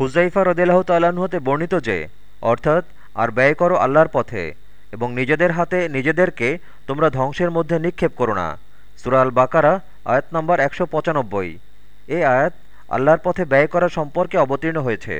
হুজাইফা রদিল্লাহ হতে বর্ণিত যে, অর্থাৎ, আর ব্যয় করো আল্লাহর পথে এবং নিজেদের হাতে নিজেদেরকে তোমরা ধ্বংসের মধ্যে নিক্ষেপ করো না। সুরাল বাকারা আয়াত নম্বর একশো পঁচানব্বই। এ আয়াত আল্লাহর পথে ব্যয় করা সম্পর্কে অবতীর্ণ হয়েছে।